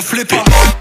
ne.